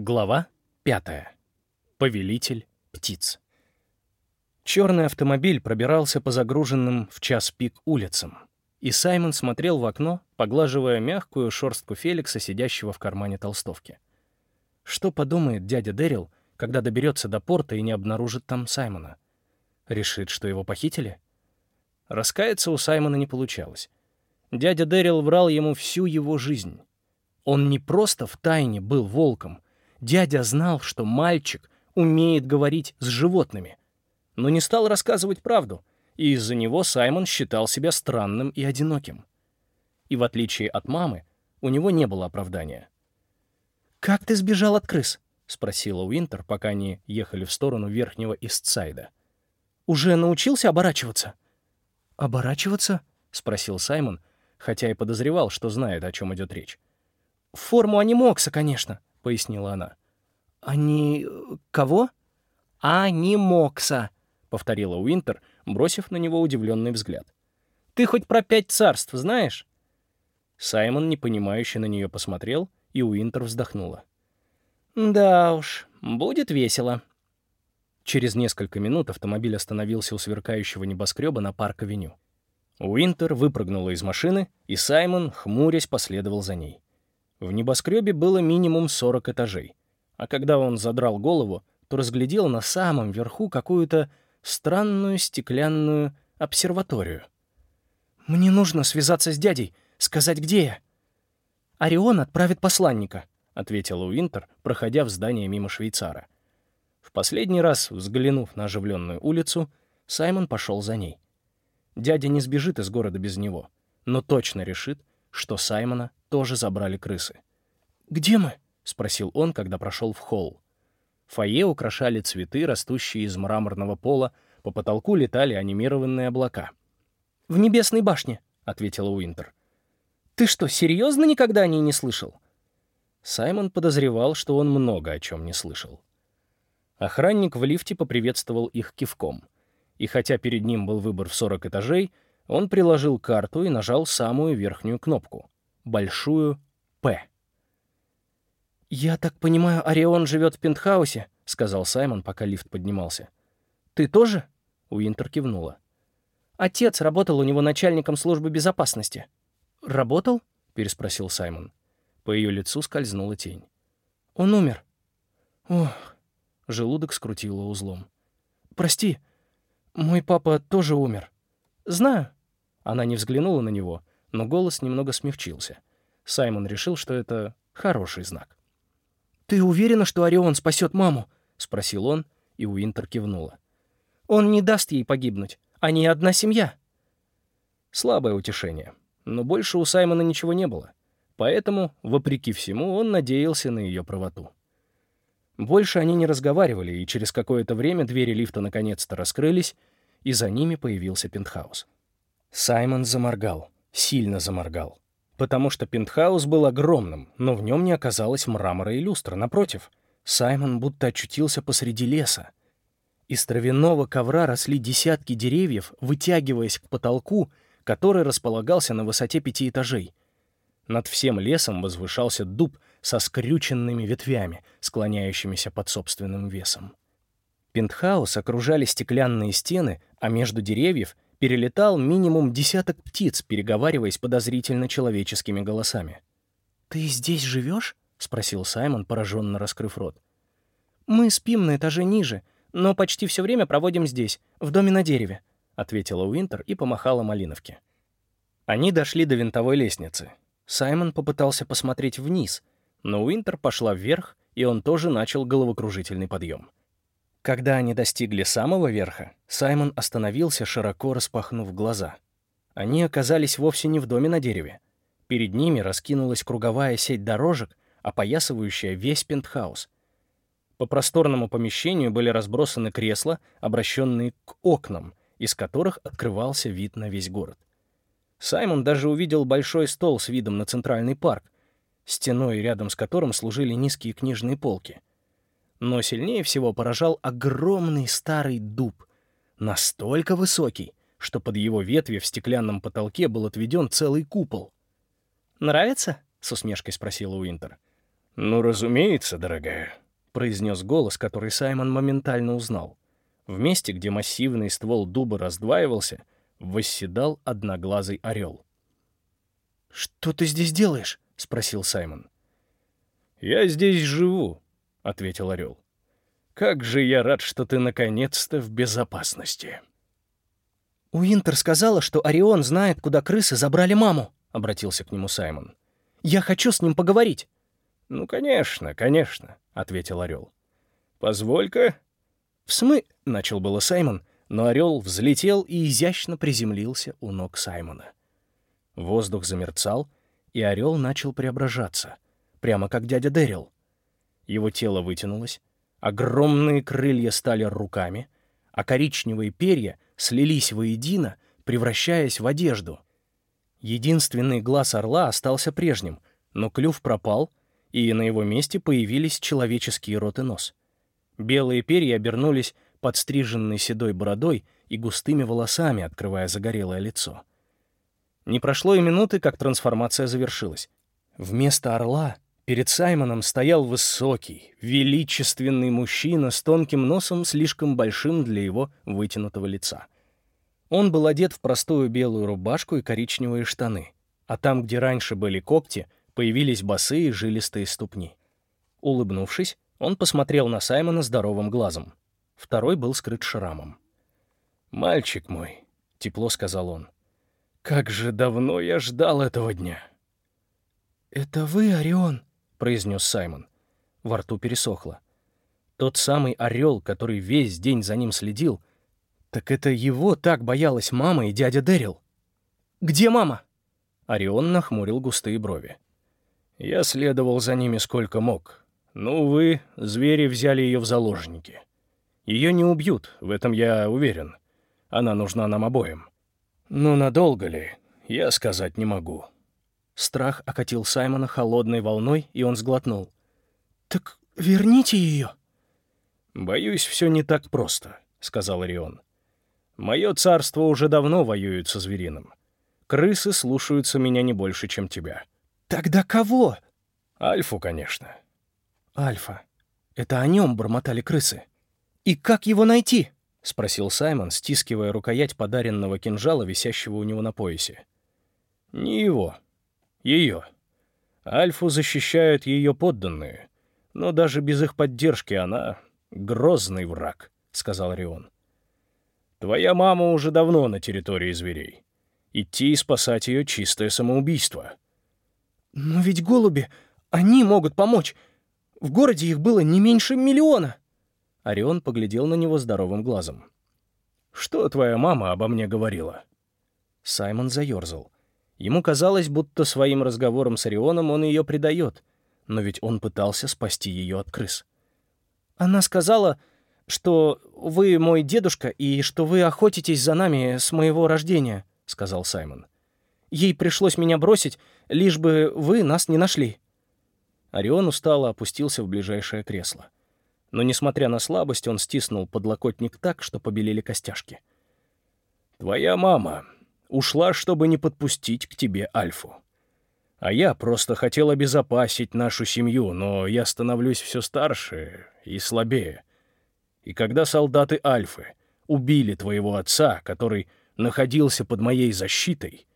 Глава 5. Повелитель птиц. Черный автомобиль пробирался по загруженным в час пик улицам, и Саймон смотрел в окно, поглаживая мягкую шорстку Феликса, сидящего в кармане толстовки. Что подумает дядя Дэрил, когда доберется до порта и не обнаружит там Саймона? Решит, что его похитили? Раскаяться у Саймона не получалось. Дядя Дэрил врал ему всю его жизнь. Он не просто в тайне был волком — Дядя знал, что мальчик умеет говорить с животными, но не стал рассказывать правду, и из-за него Саймон считал себя странным и одиноким. И в отличие от мамы, у него не было оправдания. «Как ты сбежал от крыс?» — спросила Уинтер, пока они ехали в сторону верхнего Истсайда. «Уже научился оборачиваться?» «Оборачиваться?» — спросил Саймон, хотя и подозревал, что знает, о чем идет речь. «В форму анимокса, конечно», — пояснила она. «Они... кого?» «Анимокса», — повторила Уинтер, бросив на него удивленный взгляд. «Ты хоть про пять царств знаешь?» Саймон непонимающе на нее посмотрел, и Уинтер вздохнула. «Да уж, будет весело». Через несколько минут автомобиль остановился у сверкающего небоскреба на парк-авеню. Уинтер выпрыгнула из машины, и Саймон, хмурясь, последовал за ней. В небоскребе было минимум 40 этажей, а когда он задрал голову, то разглядел на самом верху какую-то странную стеклянную обсерваторию. «Мне нужно связаться с дядей, сказать, где я». «Орион отправит посланника», — ответила Уинтер, проходя в здание мимо швейцара. В последний раз, взглянув на оживленную улицу, Саймон пошел за ней. Дядя не сбежит из города без него, но точно решит, что Саймона тоже забрали крысы. «Где мы?» — спросил он, когда прошел в холл. Фойе украшали цветы, растущие из мраморного пола, по потолку летали анимированные облака. «В небесной башне», — ответила Уинтер. «Ты что, серьезно никогда о ней не слышал?» Саймон подозревал, что он много о чем не слышал. Охранник в лифте поприветствовал их кивком. И хотя перед ним был выбор в 40 этажей, он приложил карту и нажал самую верхнюю кнопку — большую «П». «Я так понимаю, Орион живет в пентхаусе», — сказал Саймон, пока лифт поднимался. «Ты тоже?» — Уинтер кивнула. «Отец работал у него начальником службы безопасности». «Работал?» — переспросил Саймон. По ее лицу скользнула тень. «Он умер». «Ох», — желудок скрутило узлом. «Прости, мой папа тоже умер». «Знаю», она не взглянула на него, но голос немного смягчился. Саймон решил, что это хороший знак. «Ты уверена, что Орион спасет маму?» — спросил он, и Уинтер кивнула. «Он не даст ей погибнуть. Они одна семья». Слабое утешение, но больше у Саймона ничего не было. Поэтому, вопреки всему, он надеялся на ее правоту. Больше они не разговаривали, и через какое-то время двери лифта наконец-то раскрылись, и за ними появился пентхаус. Саймон заморгал, сильно заморгал. Потому что пентхаус был огромным, но в нем не оказалось мрамора и люстра. Напротив, Саймон будто очутился посреди леса. Из травяного ковра росли десятки деревьев, вытягиваясь к потолку, который располагался на высоте пяти этажей. Над всем лесом возвышался дуб со скрюченными ветвями, склоняющимися под собственным весом. Пентхаус окружали стеклянные стены, а между деревьев — перелетал минимум десяток птиц, переговариваясь подозрительно человеческими голосами. «Ты здесь живешь?» — спросил Саймон, пораженно раскрыв рот. «Мы спим на этаже ниже, но почти все время проводим здесь, в доме на дереве», — ответила Уинтер и помахала Малиновке. Они дошли до винтовой лестницы. Саймон попытался посмотреть вниз, но Уинтер пошла вверх, и он тоже начал головокружительный подъем. Когда они достигли самого верха, Саймон остановился, широко распахнув глаза. Они оказались вовсе не в доме на дереве. Перед ними раскинулась круговая сеть дорожек, опоясывающая весь пентхаус. По просторному помещению были разбросаны кресла, обращенные к окнам, из которых открывался вид на весь город. Саймон даже увидел большой стол с видом на центральный парк, стеной рядом с которым служили низкие книжные полки — но сильнее всего поражал огромный старый дуб, настолько высокий, что под его ветви в стеклянном потолке был отведен целый купол. «Нравится?» — с усмешкой спросила Уинтер. «Ну, разумеется, дорогая», — произнес голос, который Саймон моментально узнал. В месте, где массивный ствол дуба раздваивался, восседал одноглазый орел. «Что ты здесь делаешь?» — спросил Саймон. «Я здесь живу», — ответил орел. «Как же я рад, что ты наконец-то в безопасности». «Уинтер сказала, что Орион знает, куда крысы забрали маму», — обратился к нему Саймон. «Я хочу с ним поговорить». «Ну, конечно, конечно», — ответил Орел. «Позволь-ка». «В смы...» — начал было Саймон, но Орел взлетел и изящно приземлился у ног Саймона. Воздух замерцал, и Орел начал преображаться, прямо как дядя Дэрил. Его тело вытянулось, огромные крылья стали руками, а коричневые перья слились воедино, превращаясь в одежду. Единственный глаз орла остался прежним, но клюв пропал, и на его месте появились человеческие рот и нос. Белые перья обернулись подстриженной седой бородой и густыми волосами, открывая загорелое лицо. Не прошло и минуты, как трансформация завершилась. Вместо орла перед Саймоном стоял высокий, величественный мужчина с тонким носом, слишком большим для его вытянутого лица. Он был одет в простую белую рубашку и коричневые штаны, а там, где раньше были когти — появились босые жилистые ступни. Улыбнувшись, он посмотрел на Саймона здоровым глазом. Второй был скрыт шрамом. «Мальчик мой», — тепло сказал он, — «как же давно я ждал этого дня». «Это вы, Орион?» — произнес Саймон. Во рту пересохло. Тот самый орел, который весь день за ним следил, так это его так боялась мама и дядя Дэрил. «Где мама?» Орион нахмурил густые брови. Я следовал за ними сколько мог. Но, увы, звери взяли ее в заложники. Ее не убьют, в этом я уверен. Она нужна нам обоим. Но надолго ли, я сказать не могу. Страх окатил Саймона холодной волной, и он сглотнул. «Так верните ее!» «Боюсь, все не так просто», — сказал Орион. «Мое царство уже давно воюет со звериным. Крысы слушаются меня не больше, чем тебя». «Тогда кого?» «Альфу, конечно». «Альфа. Это о нем бормотали крысы. И как его найти?» — спросил Саймон, стискивая рукоять подаренного кинжала, висящего у него на поясе. «Не его. Ее. Альфу защищают ее подданные, но даже без их поддержки она — грозный враг», — сказал Рион. «Твоя мама уже давно на территории зверей. Идти и спасать ее — чистое самоубийство». «Но ведь голуби, они могут помочь. В городе их было не меньше миллиона». Орион поглядел на него здоровым глазом. «Что твоя мама обо мне говорила?» Саймон заерзал. Ему казалось, будто своим разговором с Орионом он ее предает, но ведь он пытался спасти ее от крыс. «Она сказала, что вы мой дедушка и что вы охотитесь за нами с моего рождения», — сказал Саймон. Ей пришлось меня бросить, лишь бы вы нас не нашли». Орион устало опустился в ближайшее кресло. Но, несмотря на слабость, он стиснул подлокотник так, что побелели костяшки. «Твоя мама ушла, чтобы не подпустить к тебе Альфу. А я просто хотел обезопасить нашу семью, но я становлюсь все старше и слабее. И когда солдаты Альфы убили твоего отца, который находился под моей защитой,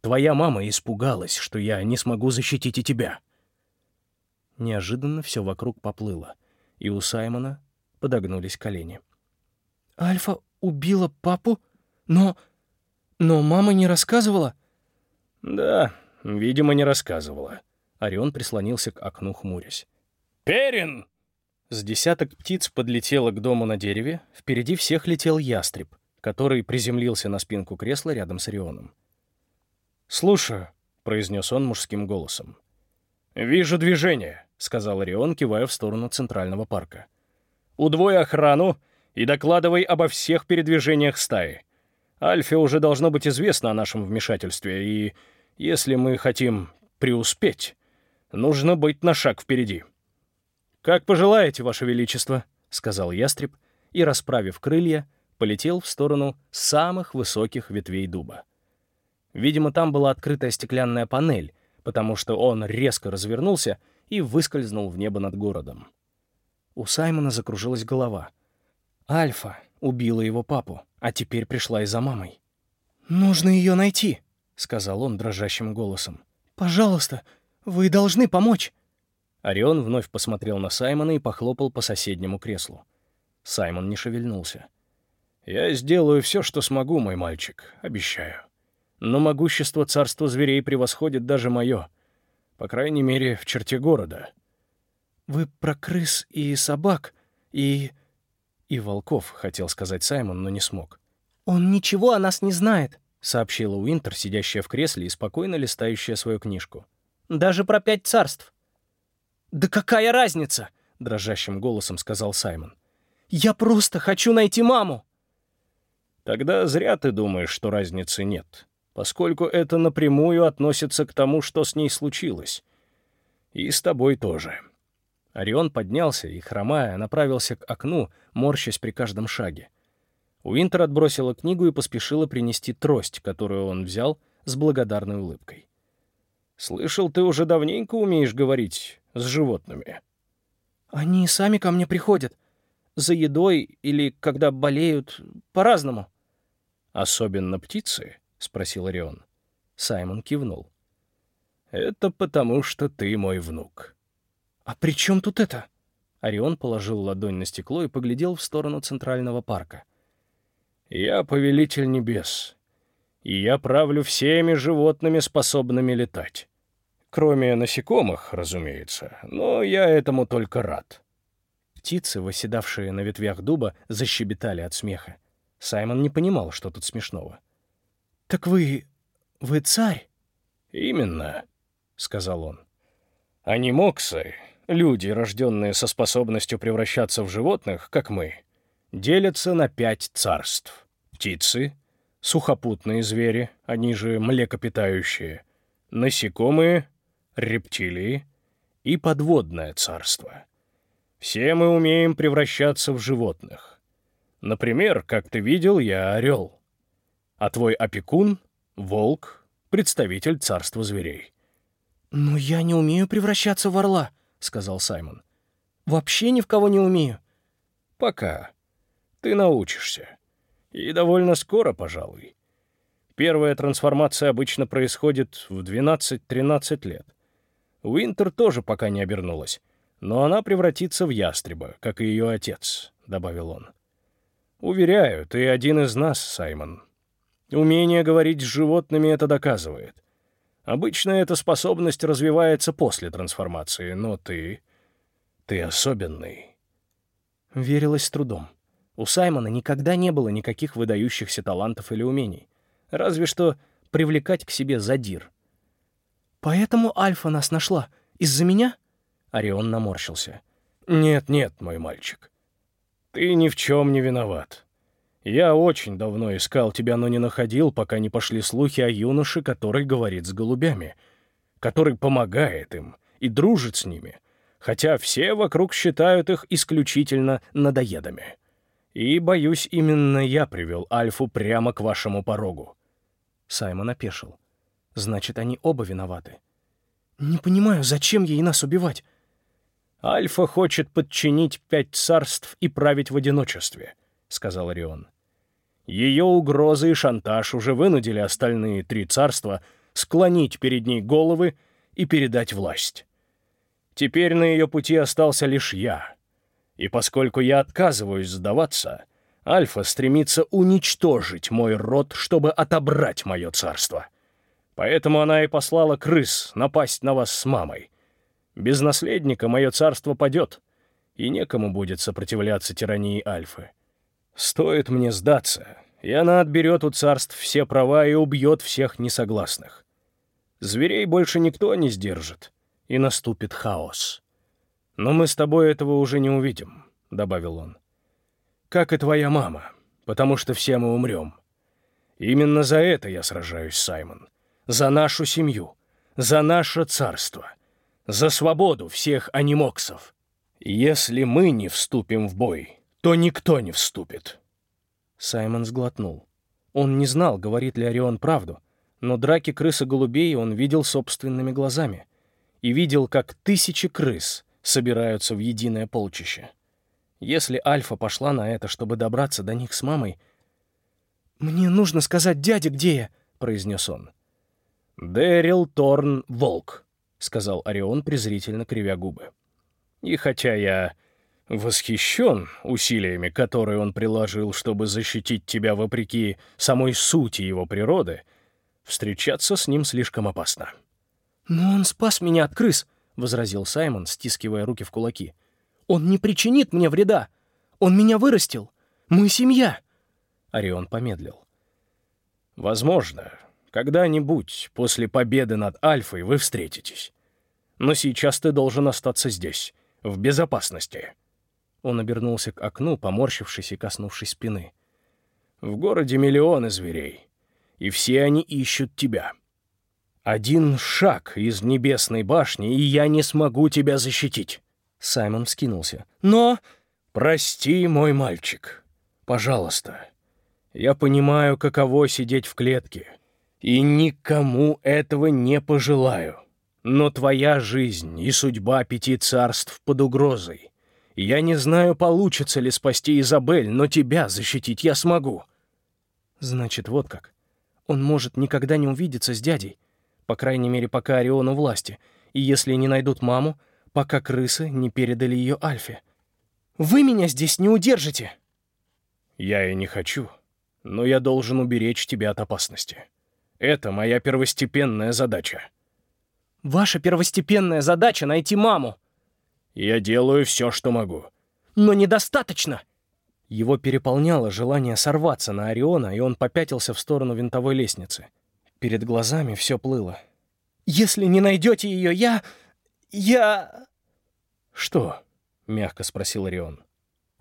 Твоя мама испугалась, что я не смогу защитить и тебя». Неожиданно все вокруг поплыло, и у Саймона подогнулись колени. «Альфа убила папу? Но... но мама не рассказывала?» «Да, видимо, не рассказывала». Орион прислонился к окну, хмурясь. «Перин!» С десяток птиц подлетело к дому на дереве, впереди всех летел ястреб, который приземлился на спинку кресла рядом с Орионом. «Слушаю», — произнес он мужским голосом. «Вижу движение», — сказал Орион, кивая в сторону Центрального парка. «Удвой охрану и докладывай обо всех передвижениях стаи. Альфе уже должно быть известно о нашем вмешательстве, и если мы хотим преуспеть, нужно быть на шаг впереди». «Как пожелаете, Ваше Величество», — сказал ястреб, и, расправив крылья, полетел в сторону самых высоких ветвей дуба. Видимо, там была открытая стеклянная панель, потому что он резко развернулся и выскользнул в небо над городом. У Саймона закружилась голова. Альфа убила его папу, а теперь пришла и за мамой. «Нужно ее найти», — сказал он дрожащим голосом. «Пожалуйста, вы должны помочь». Орион вновь посмотрел на Саймона и похлопал по соседнему креслу. Саймон не шевельнулся. «Я сделаю все, что смогу, мой мальчик, обещаю. Но могущество царства зверей превосходит даже мое. По крайней мере, в черте города». «Вы про крыс и собак и...» «И волков», — хотел сказать Саймон, но не смог. «Он ничего о нас не знает», — сообщила Уинтер, сидящая в кресле и спокойно листающая свою книжку. «Даже про пять царств». «Да какая разница?» — дрожащим голосом сказал Саймон. «Я просто хочу найти маму!» «Тогда зря ты думаешь, что разницы нет, поскольку это напрямую относится к тому, что с ней случилось. И с тобой тоже». Орион поднялся и, хромая, направился к окну, морщась при каждом шаге. Уинтер отбросила книгу и поспешила принести трость, которую он взял с благодарной улыбкой. «Слышал, ты уже давненько умеешь говорить с животными». «Они сами ко мне приходят. За едой или когда болеют. По-разному». «Особенно птицы?» — спросил Орион. Саймон кивнул. «Это потому, что ты мой внук». «А при чем тут это?» Орион положил ладонь на стекло и поглядел в сторону Центрального парка. «Я повелитель небес, и я правлю всеми животными, способными летать. Кроме насекомых, разумеется, но я этому только рад». Птицы, восседавшие на ветвях дуба, защебетали от смеха. Саймон не понимал, что тут смешного. «Так вы... вы царь?» «Именно», — сказал он. «Анимоксы, люди, рожденные со способностью превращаться в животных, как мы, делятся на пять царств. Птицы, сухопутные звери, они же млекопитающие, насекомые, рептилии и подводное царство. Все мы умеем превращаться в животных. Например, как ты видел, я орел. А твой опекун — волк, представитель царства зверей. «Но я не умею превращаться в орла», — сказал Саймон. «Вообще ни в кого не умею». «Пока», ты научишься. И довольно скоро, пожалуй. Первая трансформация обычно происходит в 12-13 лет. Уинтер тоже пока не обернулась, но она превратится в ястреба, как и ее отец, — добавил он. Уверяю, ты один из нас, Саймон. Умение говорить с животными это доказывает. Обычно эта способность развивается после трансформации, но ты... ты особенный. Верилась с трудом. У Саймона никогда не было никаких выдающихся талантов или умений. Разве что привлекать к себе задир. «Поэтому Альфа нас нашла? Из-за меня?» Орион наморщился. «Нет, нет, мой мальчик. Ты ни в чем не виноват. Я очень давно искал тебя, но не находил, пока не пошли слухи о юноше, который говорит с голубями, который помогает им и дружит с ними, хотя все вокруг считают их исключительно надоедами. И, боюсь, именно я привел Альфу прямо к вашему порогу». Саймон опешил. «Значит, они оба виноваты». «Не понимаю, зачем ей нас убивать?» «Альфа хочет подчинить пять царств и править в одиночестве», — сказал Орион. «Ее угрозы и шантаж уже вынудили остальные три царства склонить перед ней головы и передать власть. Теперь на ее пути остался лишь я, и поскольку я отказываюсь сдаваться, Альфа стремится уничтожить мой род, чтобы отобрать мое царство. Поэтому она и послала крыс напасть на вас с мамой. Без наследника мое царство падет, и некому будет сопротивляться тирании Альфы. Стоит мне сдаться, и она отберет у царств все права и убьет всех несогласных. Зверей больше никто не сдержит, и наступит хаос. «Но мы с тобой этого уже не увидим», — добавил он. «Как и твоя мама, потому что все мы умрем. Именно за это я сражаюсь, Саймон. За нашу семью, за наше царство, за свободу всех анимоксов. Если мы не вступим в бой, то никто не вступит». Саймон сглотнул. Он не знал, говорит ли Орион правду, но драки крысы-голубей он видел собственными глазами. и видел, как тысячи крыс собираются в единое полчище. Если Альфа пошла на это, чтобы добраться до них с мамой... «Мне нужно сказать дяде, где я», — произнес он. «Дэрил Торн Волк», — сказал Орион, презрительно кривя губы. «И хотя я восхищен усилиями, которые он приложил, чтобы защитить тебя вопреки самой сути его природы, встречаться с ним слишком опасно». «Но он спас меня от крыс», — возразил Саймон, стискивая руки в кулаки. «Он не причинит мне вреда. Он меня вырастил. Мы семья». Орион помедлил. «Возможно, когда-нибудь после победы над Альфой вы встретитесь. Но сейчас ты должен остаться здесь, в безопасности». Он обернулся к окну, поморщившись и коснувшись спины. «В городе миллионы зверей, и все они ищут тебя. Один шаг из небесной башни, и я не смогу тебя защитить». Саймон вскинулся. «Но...» «Прости, мой мальчик. Пожалуйста. Я понимаю, каково сидеть в клетке, и никому этого не пожелаю. Но твоя жизнь и судьба пяти царств под угрозой. Я не знаю, получится ли спасти Изабель, но тебя защитить я смогу». «Значит, вот как. Он может никогда не увидеться с дядей, по крайней мере, пока Ориону власти, и если не найдут маму, пока крысы не передали ее Альфе. Вы меня здесь не удержите!» «Я и не хочу, но я должен уберечь тебя от опасности. Это моя первостепенная задача». «Ваша первостепенная задача — найти маму!» Я делаю все, что могу. Но недостаточно. Его переполняло желание сорваться на Ориона, и он попятился в сторону винтовой лестницы. Перед глазами все плыло. «Если не найдете ее, я... я...» «Что?» — мягко спросил Орион.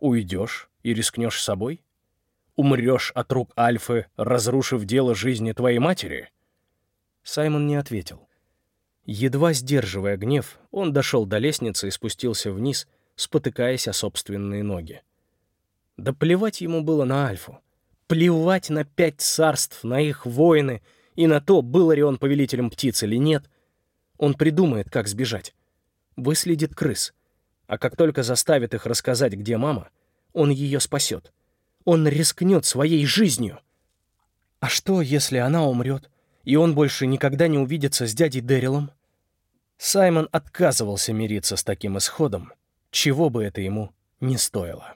«Уйдешь и рискнешь собой? Умрешь от рук Альфы, разрушив дело жизни твоей матери?» Саймон не ответил. Едва сдерживая гнев, он дошел до лестницы и спустился вниз, спотыкаясь о собственные ноги. Да плевать ему было на Альфу. Плевать на пять царств, на их воины и на то, был ли он повелителем птиц или нет. Он придумает, как сбежать. Выследит крыс. А как только заставит их рассказать, где мама, он ее спасет. Он рискнет своей жизнью. А что, если она умрет, и он больше никогда не увидится с дядей Дэрилом? Саймон отказывался мириться с таким исходом, чего бы это ему не стоило.